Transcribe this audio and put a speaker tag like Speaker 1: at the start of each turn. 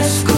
Speaker 1: escucha.